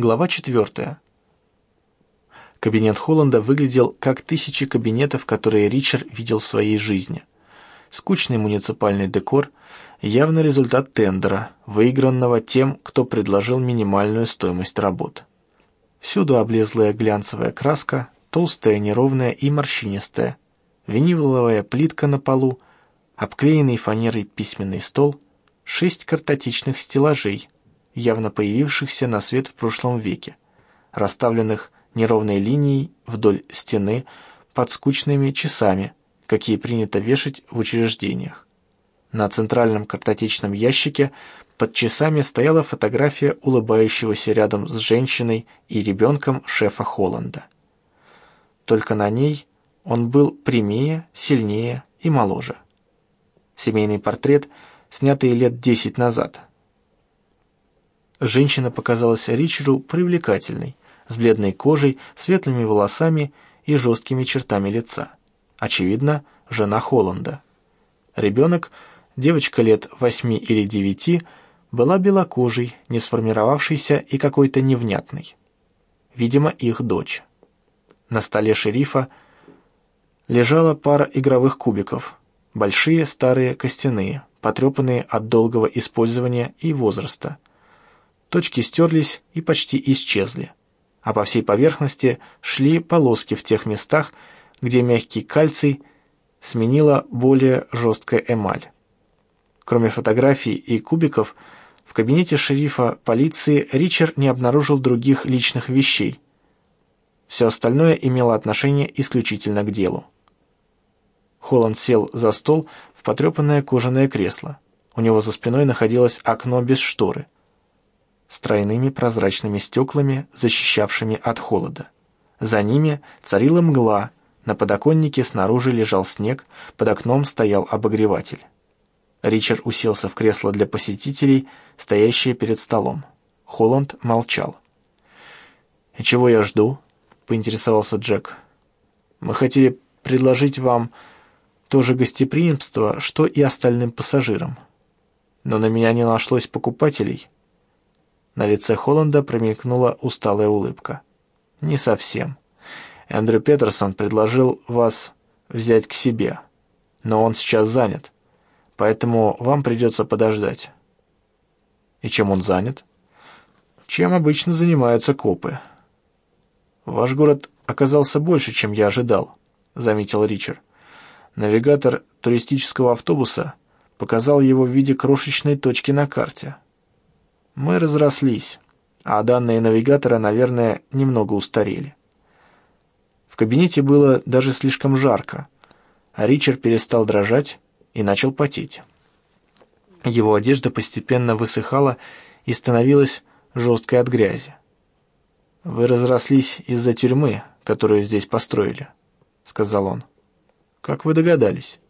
Глава 4. Кабинет Холланда выглядел как тысячи кабинетов, которые Ричард видел в своей жизни. Скучный муниципальный декор – явно результат тендера, выигранного тем, кто предложил минимальную стоимость работ. Всюду облезлая глянцевая краска, толстая, неровная и морщинистая, виниловая плитка на полу, обклеенный фанерой письменный стол, шесть картотечных стеллажей – явно появившихся на свет в прошлом веке, расставленных неровной линией вдоль стены под скучными часами, какие принято вешать в учреждениях. На центральном картотечном ящике под часами стояла фотография улыбающегося рядом с женщиной и ребенком шефа Холланда. Только на ней он был прямее, сильнее и моложе. Семейный портрет, снятый лет десять назад – Женщина показалась Ричарду привлекательной, с бледной кожей, светлыми волосами и жесткими чертами лица. Очевидно, жена Холланда. Ребенок, девочка лет восьми или девяти, была белокожей, не сформировавшейся и какой-то невнятной. Видимо, их дочь. На столе шерифа лежала пара игровых кубиков, большие, старые, костяные, потрепанные от долгого использования и возраста – точки стерлись и почти исчезли, а по всей поверхности шли полоски в тех местах, где мягкий кальций сменила более жесткая эмаль. Кроме фотографий и кубиков, в кабинете шерифа полиции Ричард не обнаружил других личных вещей. Все остальное имело отношение исключительно к делу. Холланд сел за стол в потрепанное кожаное кресло. У него за спиной находилось окно без шторы – с тройными прозрачными стеклами, защищавшими от холода. За ними царила мгла, на подоконнике снаружи лежал снег, под окном стоял обогреватель. Ричард уселся в кресло для посетителей, стоящее перед столом. Холланд молчал. «И чего я жду?» — поинтересовался Джек. «Мы хотели предложить вам то же гостеприимство, что и остальным пассажирам. Но на меня не нашлось покупателей». На лице Холланда промелькнула усталая улыбка. «Не совсем. Эндрю Петерсон предложил вас взять к себе, но он сейчас занят, поэтому вам придется подождать». «И чем он занят?» «Чем обычно занимаются копы». «Ваш город оказался больше, чем я ожидал», — заметил Ричард. Навигатор туристического автобуса показал его в виде крошечной точки на карте. Мы разрослись, а данные навигатора, наверное, немного устарели. В кабинете было даже слишком жарко, а Ричард перестал дрожать и начал потеть. Его одежда постепенно высыхала и становилась жесткой от грязи. «Вы разрослись из-за тюрьмы, которую здесь построили», — сказал он. «Как вы догадались?»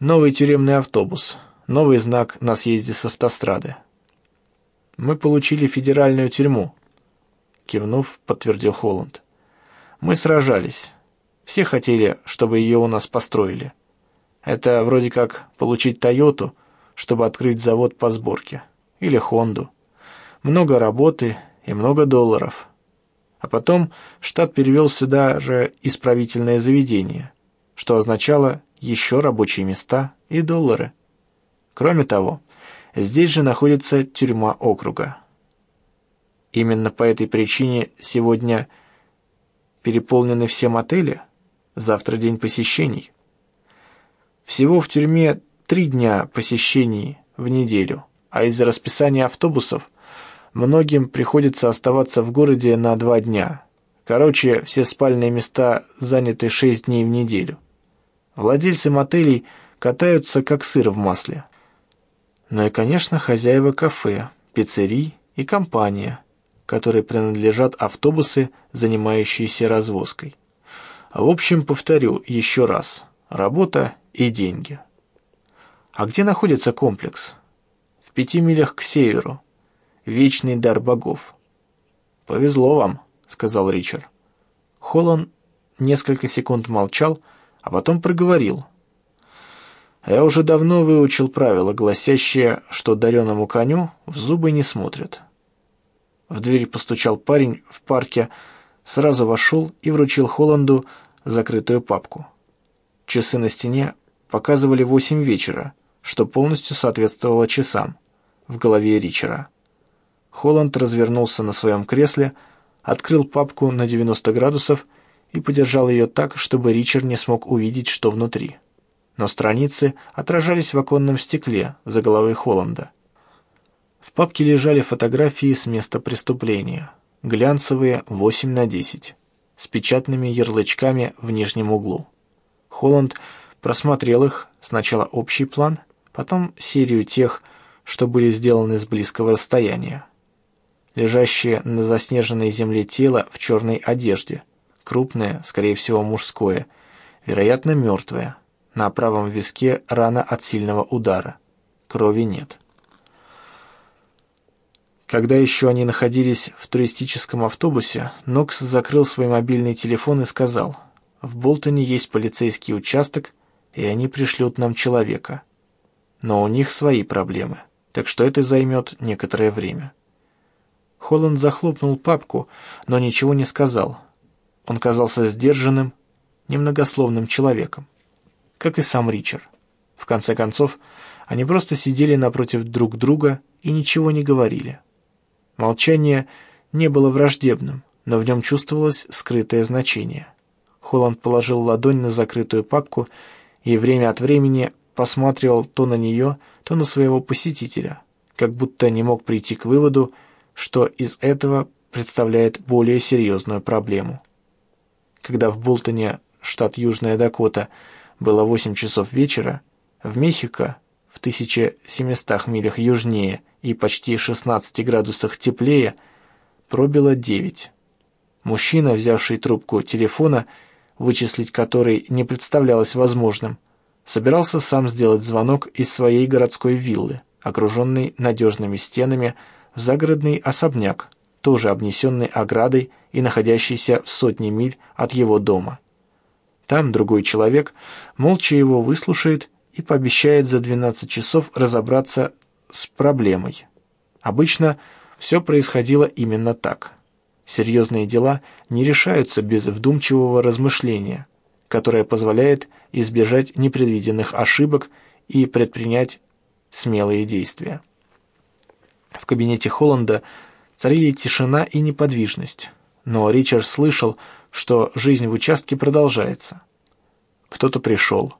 «Новый тюремный автобус, новый знак на съезде с автострады. Мы получили федеральную тюрьму», — кивнув, подтвердил Холланд. «Мы сражались. Все хотели, чтобы ее у нас построили. Это вроде как получить Тойоту, чтобы открыть завод по сборке. Или Хонду. Много работы и много долларов. А потом штат перевел сюда же исправительное заведение, что означало еще рабочие места и доллары. Кроме того, Здесь же находится тюрьма округа. Именно по этой причине сегодня переполнены все мотели, завтра день посещений. Всего в тюрьме три дня посещений в неделю, а из-за расписания автобусов многим приходится оставаться в городе на два дня. Короче, все спальные места заняты шесть дней в неделю. Владельцы мотелей катаются как сыр в масле но и, конечно, хозяева кафе, пиццерий и компания, которой принадлежат автобусы, занимающиеся развозкой. В общем, повторю еще раз, работа и деньги. А где находится комплекс? В пяти милях к северу. Вечный дар богов. «Повезло вам», — сказал Ричард. Холлан несколько секунд молчал, а потом проговорил — я уже давно выучил правило, гласящее, что дареному коню в зубы не смотрят. В дверь постучал парень в парке, сразу вошел и вручил Холланду закрытую папку. Часы на стене показывали восемь вечера, что полностью соответствовало часам в голове Ричера. Холланд развернулся на своем кресле, открыл папку на 90 градусов и подержал ее так, чтобы Ричард не смог увидеть, что внутри. Но страницы отражались в оконном стекле за головой Холланда. В папке лежали фотографии с места преступления, глянцевые 8 на 10, с печатными ярлычками в нижнем углу. Холланд просмотрел их, сначала общий план, потом серию тех, что были сделаны с близкого расстояния. Лежащее на заснеженной земле тело в черной одежде, крупное, скорее всего мужское, вероятно мертвое, на правом виске рана от сильного удара. Крови нет. Когда еще они находились в туристическом автобусе, Нокс закрыл свой мобильный телефон и сказал, «В Болтоне есть полицейский участок, и они пришлют нам человека. Но у них свои проблемы, так что это займет некоторое время». Холланд захлопнул папку, но ничего не сказал. Он казался сдержанным, немногословным человеком, как и сам Ричард. В конце концов, они просто сидели напротив друг друга и ничего не говорили. Молчание не было враждебным, но в нем чувствовалось скрытое значение. Холланд положил ладонь на закрытую папку и время от времени посматривал то на нее, то на своего посетителя, как будто не мог прийти к выводу, что из этого представляет более серьезную проблему. Когда в Болтоне, штат Южная Дакота, было 8 часов вечера, в Мехико, в 1700 милях южнее и почти 16 градусах теплее, пробило 9. Мужчина, взявший трубку телефона, вычислить который не представлялось возможным, собирался сам сделать звонок из своей городской виллы, окруженной надежными стенами, в загородный особняк, тоже обнесенный оградой и находящийся в сотне миль от его дома. Там другой человек молча его выслушает и пообещает за 12 часов разобраться с проблемой. Обычно все происходило именно так. Серьезные дела не решаются без вдумчивого размышления, которое позволяет избежать непредвиденных ошибок и предпринять смелые действия. В кабинете Холланда царили тишина и неподвижность, но Ричард слышал, что жизнь в участке продолжается. Кто-то пришел.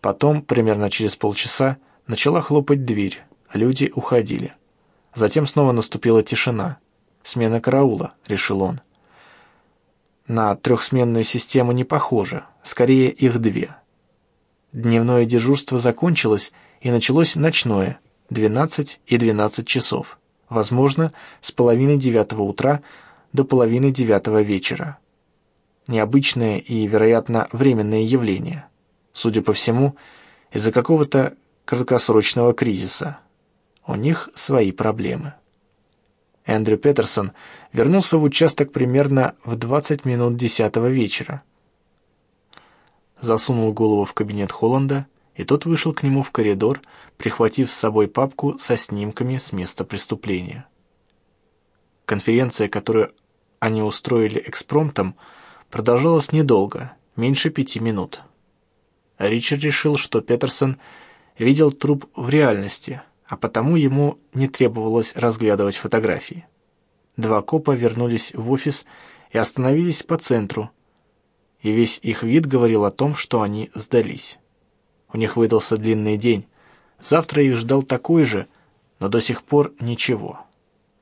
Потом, примерно через полчаса, начала хлопать дверь. Люди уходили. Затем снова наступила тишина. «Смена караула», — решил он. На трехсменную систему не похоже, скорее их две. Дневное дежурство закончилось, и началось ночное, 12 и 12 часов. Возможно, с половины девятого утра до половины девятого вечера. Необычное и, вероятно, временное явление. Судя по всему, из-за какого-то краткосрочного кризиса. У них свои проблемы. Эндрю Петерсон вернулся в участок примерно в 20 минут 10 вечера. Засунул голову в кабинет Холланда, и тот вышел к нему в коридор, прихватив с собой папку со снимками с места преступления. Конференция, которую они устроили экспромтом, продолжалась недолго, меньше пяти минут. Ричард решил, что Петерсон видел труп в реальности – а потому ему не требовалось разглядывать фотографии. Два копа вернулись в офис и остановились по центру, и весь их вид говорил о том, что они сдались. У них выдался длинный день, завтра их ждал такой же, но до сих пор ничего.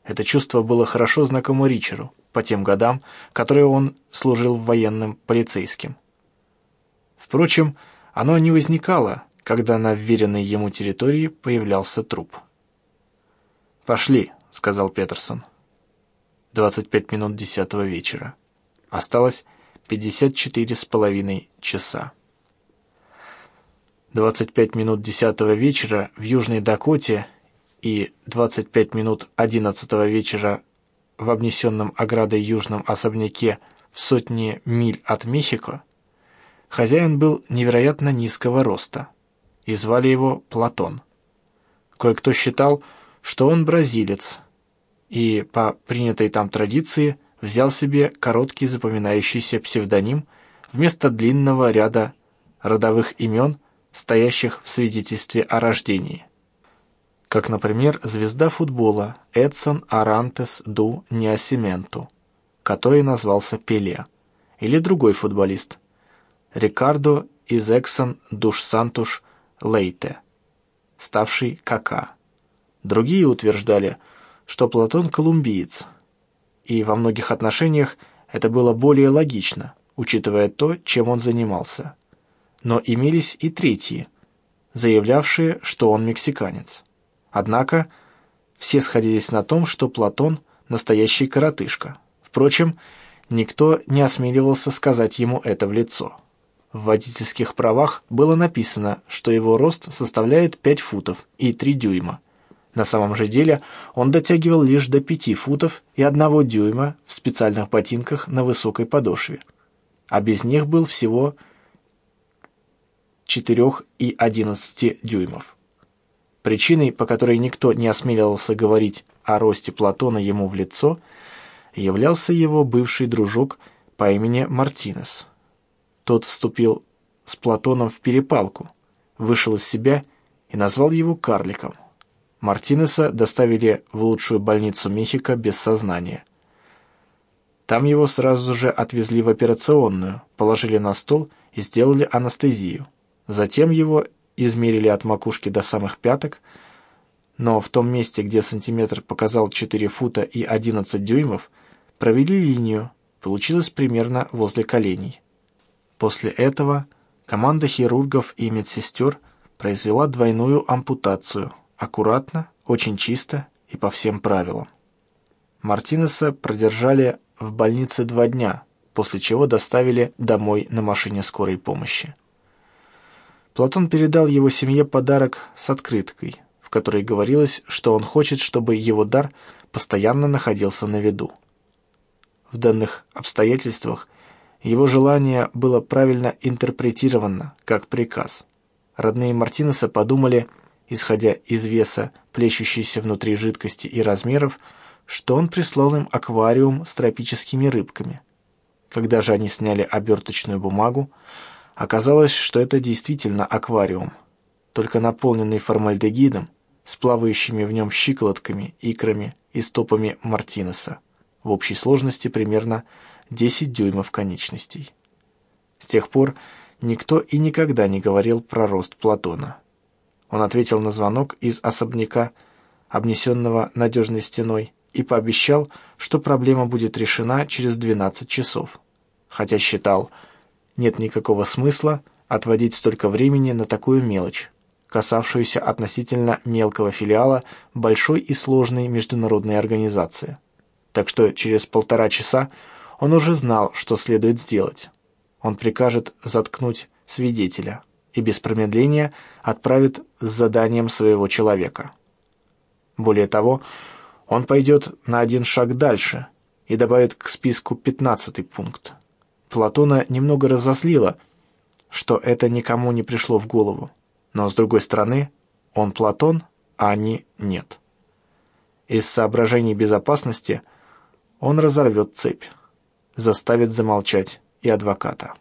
Это чувство было хорошо знакомо Ричеру по тем годам, которые он служил военным полицейским. Впрочем, оно не возникало, когда на вверенной ему территории появлялся труп. «Пошли», — сказал Петерсон. 25 минут десятого вечера. Осталось 54 с половиной часа. 25 минут десятого вечера в Южной Дакоте и 25 минут 11 вечера в обнесенном оградой южном особняке в сотне миль от Мехико, хозяин был невероятно низкого роста и звали его Платон. Кое-кто считал, что он бразилец, и по принятой там традиции взял себе короткий запоминающийся псевдоним вместо длинного ряда родовых имен, стоящих в свидетельстве о рождении. Как, например, звезда футбола Эдсон Арантес ду Ниасименту, который назвался Пеле, или другой футболист Рикардо Изексон Душ Сантуш Лейте, ставший Кака. Другие утверждали, что Платон колумбиец, и во многих отношениях это было более логично, учитывая то, чем он занимался. Но имелись и третьи, заявлявшие, что он мексиканец. Однако все сходились на том, что Платон – настоящий коротышка. Впрочем, никто не осмеливался сказать ему это в лицо. В водительских правах было написано, что его рост составляет 5 футов и 3 дюйма. На самом же деле он дотягивал лишь до 5 футов и 1 дюйма в специальных ботинках на высокой подошве, а без них был всего 4 и 11 дюймов. Причиной, по которой никто не осмеливался говорить о росте Платона ему в лицо, являлся его бывший дружок по имени Мартинес. Тот вступил с Платоном в перепалку, вышел из себя и назвал его карликом. Мартинеса доставили в лучшую больницу Мехико без сознания. Там его сразу же отвезли в операционную, положили на стол и сделали анестезию. Затем его измерили от макушки до самых пяток, но в том месте, где сантиметр показал 4 фута и 11 дюймов, провели линию, получилось примерно возле коленей. После этого команда хирургов и медсестер произвела двойную ампутацию, аккуратно, очень чисто и по всем правилам. Мартинеса продержали в больнице два дня, после чего доставили домой на машине скорой помощи. Платон передал его семье подарок с открыткой, в которой говорилось, что он хочет, чтобы его дар постоянно находился на виду. В данных обстоятельствах – его желание было правильно интерпретировано как приказ. Родные Мартинеса подумали, исходя из веса, плещущейся внутри жидкости и размеров, что он прислал им аквариум с тропическими рыбками. Когда же они сняли оберточную бумагу, оказалось, что это действительно аквариум, только наполненный формальдегидом, с плавающими в нем щиколотками, икрами и стопами Мартинеса, в общей сложности примерно 10 дюймов конечностей. С тех пор никто и никогда не говорил про рост Платона. Он ответил на звонок из особняка, обнесенного надежной стеной, и пообещал, что проблема будет решена через 12 часов, хотя считал, нет никакого смысла отводить столько времени на такую мелочь, касавшуюся относительно мелкого филиала большой и сложной международной организации. Так что через полтора часа он уже знал, что следует сделать. Он прикажет заткнуть свидетеля и без промедления отправит с заданием своего человека. Более того, он пойдет на один шаг дальше и добавит к списку пятнадцатый пункт. Платона немного разозлило, что это никому не пришло в голову, но, с другой стороны, он Платон, а они нет. Из соображений безопасности он разорвет цепь заставит замолчать и адвоката.